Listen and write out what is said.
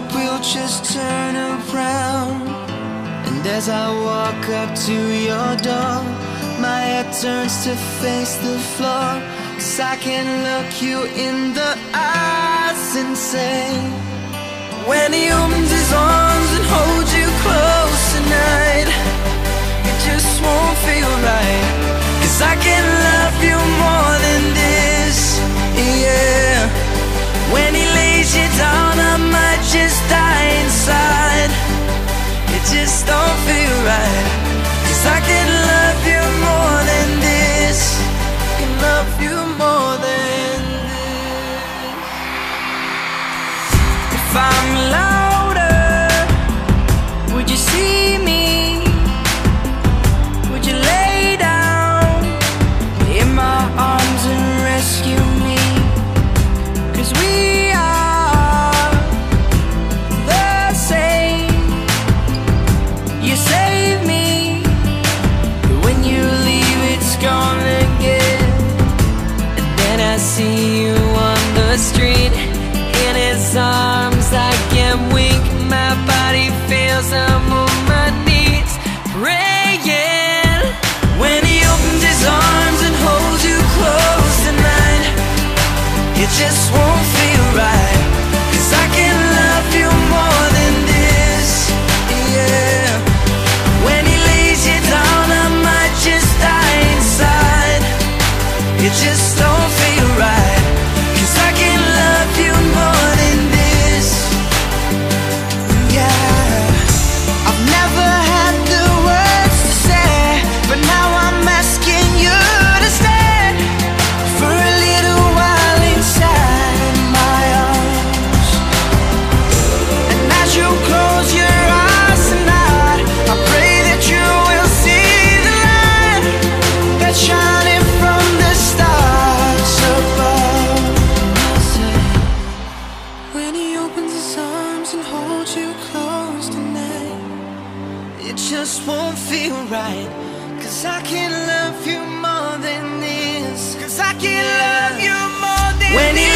We'll just turn around. And as I walk up to your door My head turns to face the floor. Cause I can look you in the eyes and say When humans is on Cause I can the street. In his arms I can't weak My body feels I'm on my knees Praying. When he opens his arms and holds you close tonight It just It just won't feel right. Cause I can't love you more than this. Cause I can't love you more than when this.